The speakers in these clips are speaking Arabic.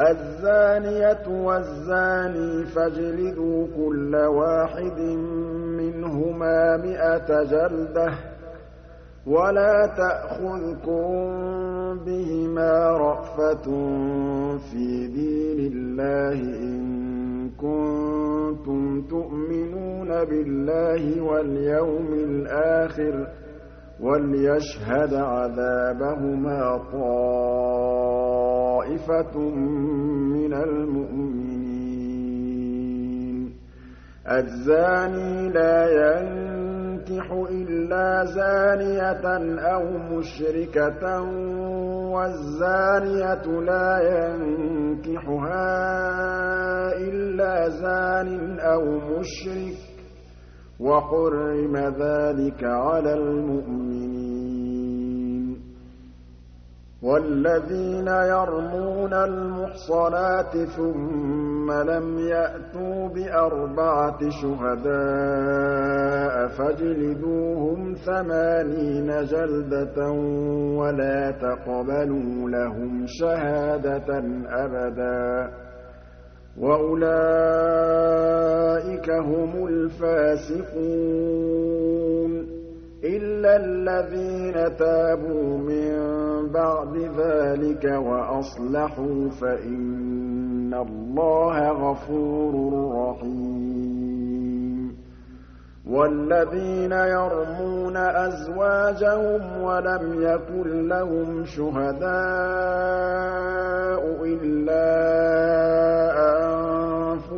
الزَّانِيَةُ وَالزَّانِي فَاجْلِدُوا كُلَّ وَاحِدٍ مِّنْهُمَا مِائَةَ جَلْدَةٍ وَلَا تَأْخُذْكُم بِهِمَا رَأْفَةٌ فِي دِينِ اللَّهِ إِن كُنتُمْ تُؤْمِنُونَ بِاللَّهِ وَالْيَوْمِ الْآخِرِ ۖ وَلْيَشْهَدْ عَذَابَهُمَا طَائِفَةٌ مِّنَ الْمُؤْمِنِينَ. الزَّانِي لَا يَنكِحُ إِلَّا زَانِيَةً أَوْ مُشْرِكَةً وَالزَّانِيَةُ لَا يَنكِحُهَا إِلَّا زَانٍ أَوْ مُشْرِكٌ ۚ. وَحُرِّمَ ذَٰلِكَ عَلَى الْمُؤْمِنِينَ. وَالَّذِينَ يَرْمُونَ الْمُحْصَنَاتِ ثُمَّ لَمْ يَأْتُوا بِأَرْبَعَةِ شُهَدَاءَ فَاجْلِدُوهُمْ ثَمَانِينَ جَلْدَةً وَلَا تَقْبَلُوا لَهُمْ شَهَادَةً أَبَدًا ۚ. وَأُولَٰئِكَ هُمُ الْفَاسِقُونَ إِلَّا الَّذِينَ تَابُوا مِن بَعْدِ ذَٰلِكَ وَأَصْلَحُوا فَإِنَّ اللَّهَ غَفُورٌ رَّحِيمٌ وَالَّذِينَ يَرْمُونَ أَزْوَاجَهُمْ وَلَمْ يَكُن لَّهُمْ شُهَدَاءُ إِلَّا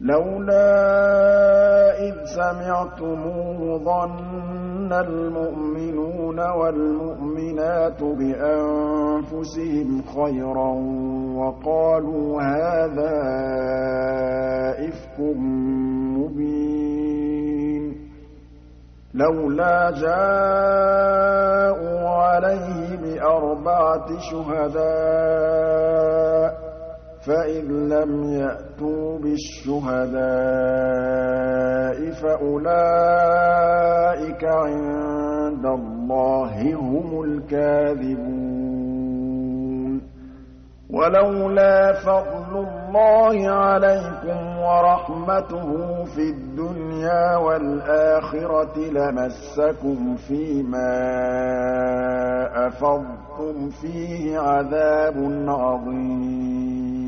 لَّوْلَا إِذْ سَمِعْتُمُوهُ ظَنَّ الْمُؤْمِنُونَ وَالْمُؤْمِنَاتُ بِأَنفُسِهِمْ خَيْرًا وَقَالُوا هَٰذَا إِفْكٌ مُّبِينٌ. لَّوْلَا جَاءُوا عَلَيْهِ بِأَرْبَعَةِ شُهَدَاءَ ۚ فَإِن لَّمْ يَأْتُوا بِالشُّهَدَاءِ فَأُولَٰئِكَ عِندَ اللَّهِ هُمُ الْكَاذِبُونَ. وَلَوْلَا فَضْلُ اللَّهِ عَلَيْكُمْ وَرَحْمَتُهُ فِي الدُّنْيَا وَالْآخِرَةِ لَمَسَّكُمْ فِي مَا أَفَضْتُمْ فِيهِ عَذَابٌ عَظِيمٌ.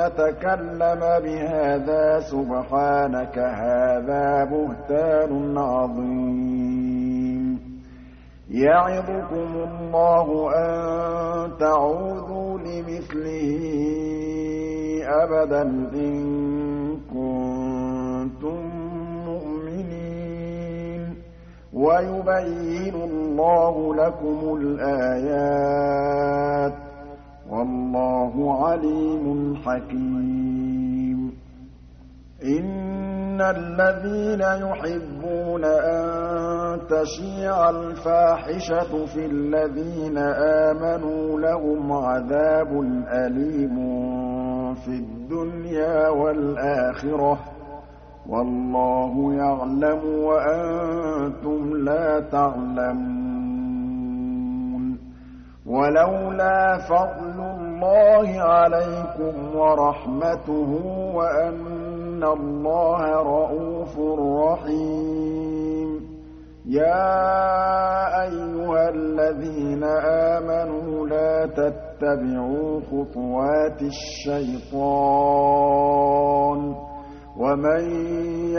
نتكلم بهذا سبحانك هذا بهتان عظيم. يعظكم الله أن تعودوا لمثله أبدا إن كنتم مؤمنين. ويبين الله لكم الآيات والله عليم حكيم. إن الذين يحبون أن تشيع الفاحشة في الذين آمنوا لهم عذاب أليم في الدنيا والآخرة. والله يعلم وأنتم لا تعلمون. ولولا فضل الله عليكم ورحمته وأن الله رءوف رحيم. يا أيها الذين آمنوا لا تتبعوا خطوات الشيطان. ومن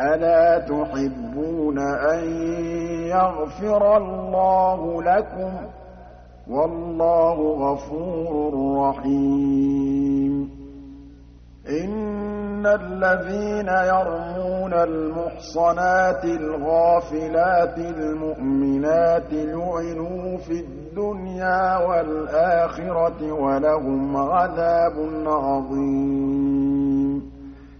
ألا تحبون أن يغفر الله لكم ۖ وَاللَّهُ غَفُورٌ رَّحِيمٌ إِنَّ الَّذِينَ يَرْمُونَ الْمُحْصَنَاتِ الْغَافِلَاتِ الْمُؤْمِنَاتِ لُعِنُوا فِي الدُّنْيَا وَالْآخِرَةِ وَلَهُمْ عَذَابٌ عَظِيمٌ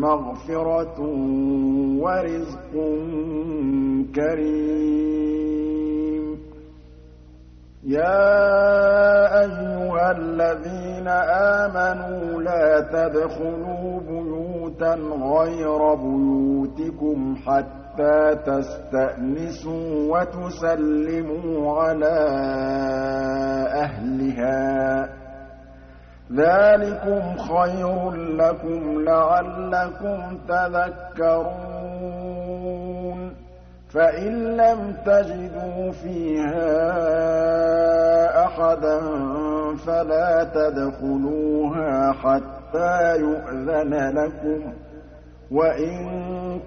مَّغْفِرَةٌ وَرِزْقٌ كَرِيمٌ. يَا أَيُّهَا الَّذِينَ آمَنُوا لَا تَدْخُلُوا بُيُوتًا غَيْرَ بُيُوتِكُمْ حَتَّىٰ تَسْتَأْنِسُوا وَتُسَلِّمُوا عَلَىٰ ذَٰلِكُمْ خَيْرٌ لَّكُمْ لَعَلَّكُمْ تَذَكَّرُونَ فَإِن لَّمْ تَجِدُوا فِيهَا أَحَدًا فَلَا تَدْخُلُوهَا حَتَّىٰ يُؤْذَنَ لَكُمْ ۖ وَإِن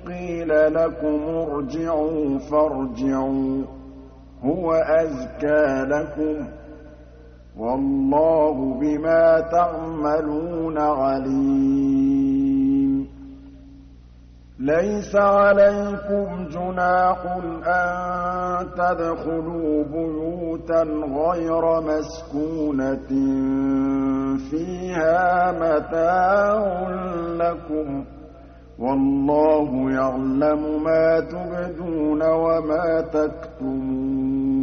قِيلَ لَكُمُ ارْجِعُوا فَارْجِعُوا ۖ هُوَ أَزْكَىٰ لَكُمْ ۚ وَاللَّهُ بِمَا تَعْمَلُونَ عَلِيمٌ. لَيْسَ عَلَيْكُمْ جُنَاحٌ أَن تَدْخُلُوا بُيُوتًا غَيْرَ مَسْكُونَةٍ فِيهَا مَتَاعٌ لَّكُمْ ۚ. وَاللَّهُ يَعْلَمُ مَا تُبْدُونَ وَمَا تَكْتُمُونَ.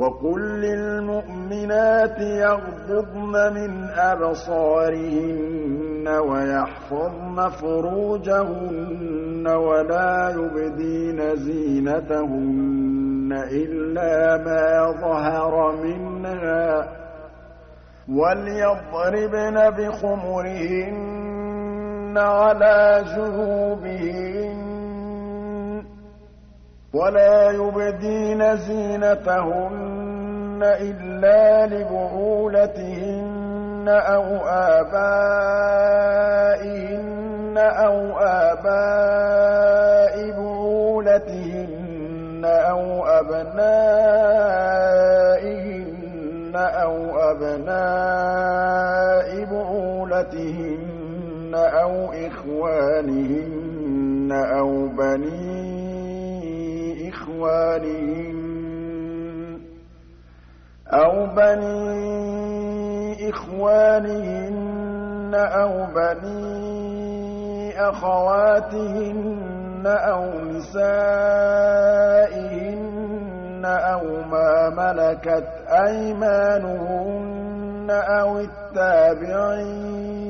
وَقُل لِّلْمُؤْمِنَاتِ يَغْضُضْنَ مِنْ أَبْصَارِهِنَّ وَيَحْفَظْنَ فُرُوجَهُنَّ وَلَا يُبْدِينَ زِينَتَهُنَّ إِلَّا مَا ظَهَرَ مِنْهَا وَلْيَضْرِبْنَ بِخُمُرِهِنَّ عَلَىٰ جُيُوبِهِنَّ وَلَا يُبْدِينَ زِينَتَهُنَّ إِلَّا لِبُعُولَتِهِنَّ أَوْ آبَائِهِنَّ أَوْ آبَاءِ بُعُولَتِهِنَّ أَوْ أَبْنَائِهِنَّ أَوْ أَبْنَاءِ بُعُولَتِهِنَّ أَوْ إِخْوَانِهِنَّ أَوْ بَنِي إِخْوَانِهِنَّ أَوْ بَنِي إِخْوَانِهِنَّ أَوْ بَنِي أَخَوَاتِهِنَّ أَوْ نِسَائِهِنَّ أَوْ مَا مَلَكَتْ أَيْمَانُهُنَّ أَوِ التَّابِعِينَ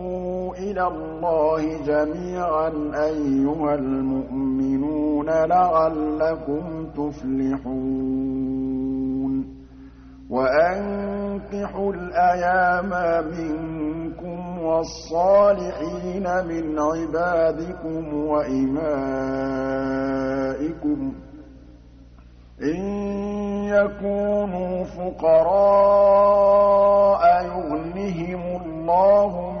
إِلَى اللَّهِ جَمِيعًا أَيُّهَا الْمُؤْمِنُونَ لَعَلَّكُمْ تُفْلِحُونَ. وَأَنكِحُوا الْأَيَامَ مِنكُمْ وَالصَّالِحِينَ مِنْ عِبَادِكُمْ وَإِمَائِكُمْ ۚ. إِن يَكُونُوا فُقَرَاءَ يُغْنِهِمُ اللَّهُ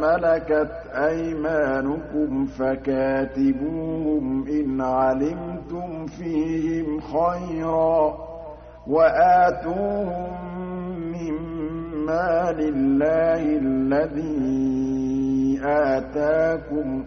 مَلَكَتْ أَيْمَانُكُمْ فَكَاتِبُوهُمْ إِنْ عَلِمْتُمْ فِيهِمْ خَيْرًا ۖ وَآتُوهُم مِّن مَّالِ اللَّهِ الَّذِي آتَاكُمْ ۚ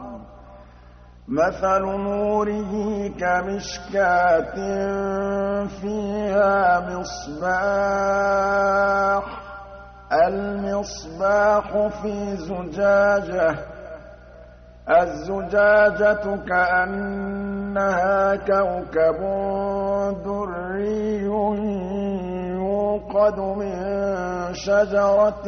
مَثَلُ نُورِهِ كَمِشْكَاةٍ فِيهَا مِصْبَاحٌ ۖ الْمِصْبَاحُ فِي زُجَاجَةٍ ۖ الزُّجَاجَةُ كَأَنَّهَا كَوْكَبٌ دُرِّيٌّ يُوقَدُ مِن شَجَرَةٍ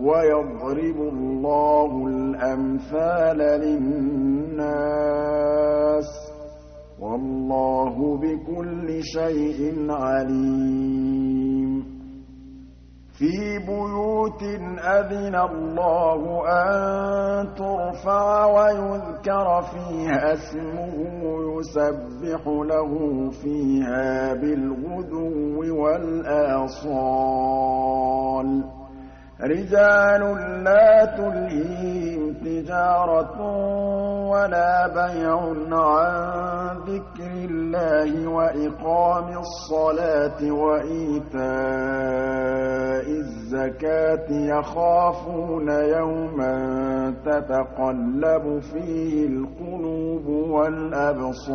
وَيَضْرِبُ اللَّهُ الْأَمْثَالَ لِلنَّاسِ وَاللَّهُ بِكُلِّ شَيْءٍ عَلِيمٌ. فِي بُيُوتٍ أَذِنَ اللَّهُ أَن تُرْفَعَ وَيُذْكَرَ فِيهَا اسْمُهُ يُسَبِّحُ لَهُ فِيهَا بِالْغُدُوِّ وَالْآصَالِ. رِجَالٌ لَّا تُلْهِيهِمْ تِجَارَةٌ وَلَا بَيْعٌ عَن ذِكْرِ اللَّهِ وَإِقَامِ الصَّلَاةِ وَإِيتَاءِ الزَّكَاةِ يَخَافُونَ يَوْمًا تَتَقَلَّبُ فِيهِ الْقُلُوبُ وَالْأَبْصَارُ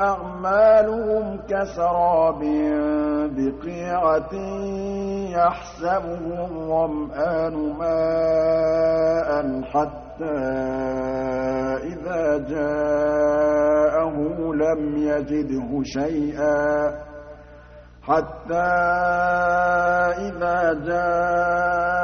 أَعْمَالُهُمْ كَسَرَابٍ بِقِيعَةٍ يَحْسَبُهُ الظَّمْآنُ مَاءً حَتَّىٰ إِذَا جَاءَهُ لَمْ يَجِدْهُ شَيْئًا حَتَّىٰ إِذَا جَاءَهُ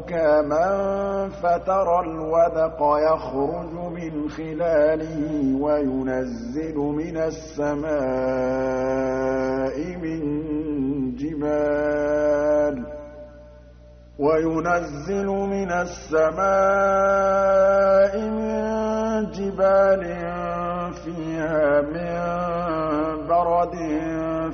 رُكَامًا فَتَرَى الْوَدْقَ يَخْرُجُ مِنْ خِلَالِهِ وَيُنَزِّلُ مِنَ السَّمَاءِ مِن جِبَالٍ وَيُنَزِّلُ مِنَ السَّمَاءِ مِن جِبَالٍ فِيهَا مِن بَرَدٍ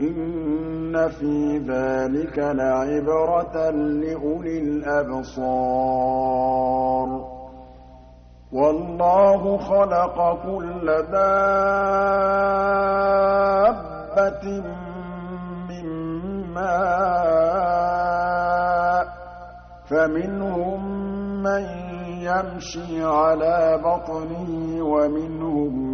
إِنَّ فِي ذَٰلِكَ لَعِبْرَةً لِّأُولِي الْأَبْصَارِ وَاللَّهُ خَلَقَ كُلَّ دَابَّةٍ مِّن مَّاءٍ ۖ فَمِنْهُم مَّن يَمْشِي عَلَىٰ بَطْنِهِ وَمِنْهُم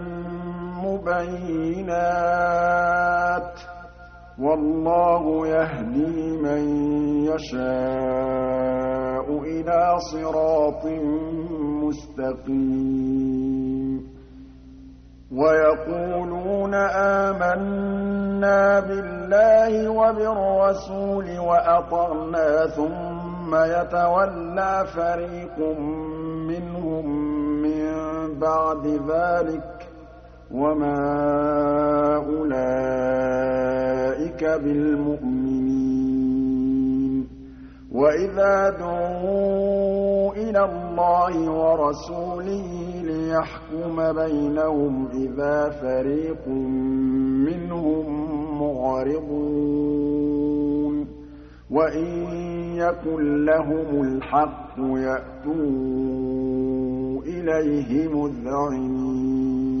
مُّبَيِّنَاتٍ ۚ وَاللَّهُ يَهْدِي مَن يَشَاءُ إِلَىٰ صِرَاطٍ مُّسْتَقِيمٍ. وَيَقُولُونَ آمَنَّا بِاللَّهِ وَبِالرَّسُولِ وَأَطَعْنَا ثُمَّ يَتَوَلَّىٰ فَرِيقٌ مِّنْهُم مِّن بَعْدِ ذَٰلِكَ ۚ وَمَا أُولَٰئِكَ بِالْمُؤْمِنِينَ وَإِذَا دُعُوا إِلَى اللَّهِ وَرَسُولِهِ لِيَحْكُمَ بَيْنَهُمْ إِذَا فَرِيقٌ مِّنْهُم مُّعْرِضُونَ وَإِن يَكُن لَّهُمُ الْحَقُّ يَأْتُوا إِلَيْهِ مُذْعِنِينَ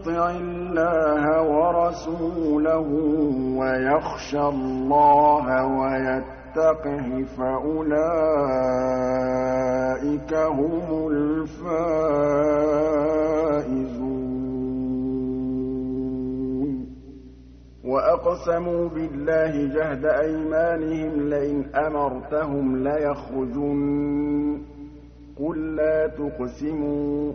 يُطِعِ اللَّهَ وَرَسُولَهُ وَيَخْشَ اللَّهَ وَيَتَّقْهِ فَأُولَٰئِكَ هُمُ الْفَائِزُونَ. وَأَقْسَمُوا بِاللَّهِ جَهْدَ أَيْمَانِهِمْ لَئِنْ أَمَرْتَهُمْ لَيَخْرُجُنَّ ۖ. قُل لَّا تُقْسِمُوا ۖ.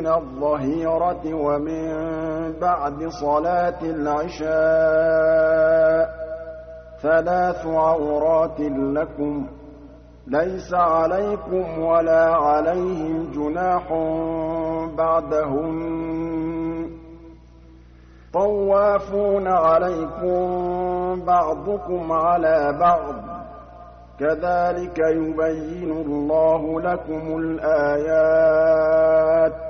مِّنَ الظَّهِيرَةِ وَمِن بَعْدِ صَلَاةِ الْعِشَاءِ ۚ ثَلَاثُ عَوْرَاتٍ لَّكُمْ ۚ لَيْسَ عَلَيْكُمْ وَلَا عَلَيْهِمْ جُنَاحٌ بَعْدَهُنَّ ۚ. طَوَّافُونَ عَلَيْكُم بَعْضُكُمْ عَلَىٰ بَعْضٍ ۚ. كَذَٰلِكَ يُبَيِّنُ اللَّهُ لَكُمُ الْآيَاتِ ۗ.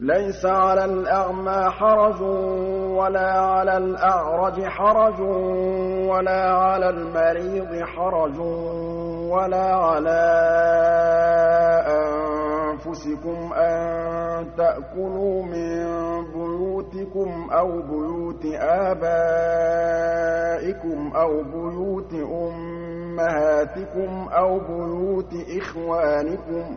لَيْسَ عَلَى الْأَعْمَىٰ حَرَجٌ وَلَا عَلَى الْأَعْرَجِ حَرَجٌ وَلَا عَلَى الْمَرِيضِ حَرَجٌ وَلَا عَلَىٰ أَنفُسِكُمْ أَن تَأْكُلُوا مِن بُيُوتِكُمْ أَوْ بُيُوتِ آبَائِكُمْ أَوْ بُيُوتِ أُمَّهَاتِكُمْ أَوْ بُيُوتِ إِخْوَانِكُمْ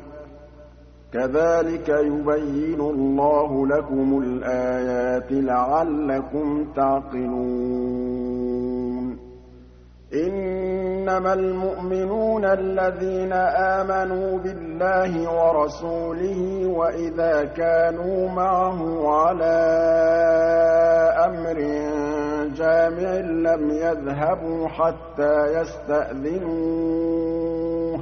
كَذَٰلِكَ يُبَيِّنُ اللَّهُ لَكُمُ الْآيَاتِ لَعَلَّكُمْ تَعْقِلُونَ. إِنَّمَا الْمُؤْمِنُونَ الَّذِينَ آمَنُوا بِاللَّهِ وَرَسُولِهِ وَإِذَا كَانُوا مَعَهُ عَلَىٰ أَمْرٍ جَامِعٍ لَّمْ يَذْهَبُوا حَتَّىٰ يَسْتَأْذِنُوهُ ۚ.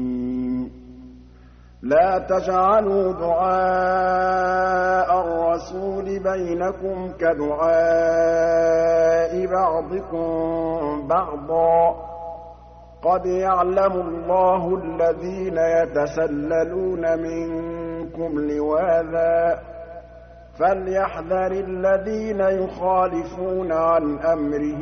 لَّا تَجْعَلُوا دُعَاءَ الرَّسُولِ بَيْنَكُمْ كَدُعَاءِ بَعْضِكُم بَعْضًا ۚ. قَدْ يَعْلَمُ اللَّهُ الَّذِينَ يَتَسَلَّلُونَ مِنكُمْ لِوَاذًا ۚ. فَلْيَحْذَرِ الَّذِينَ يُخَالِفُونَ عَنْ أَمْرِهِ.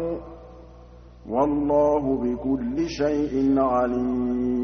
وَاللَّهُ بِكُلِّ شَيْءٍ عَلِيمٌ.